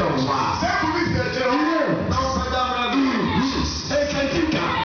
Então vá.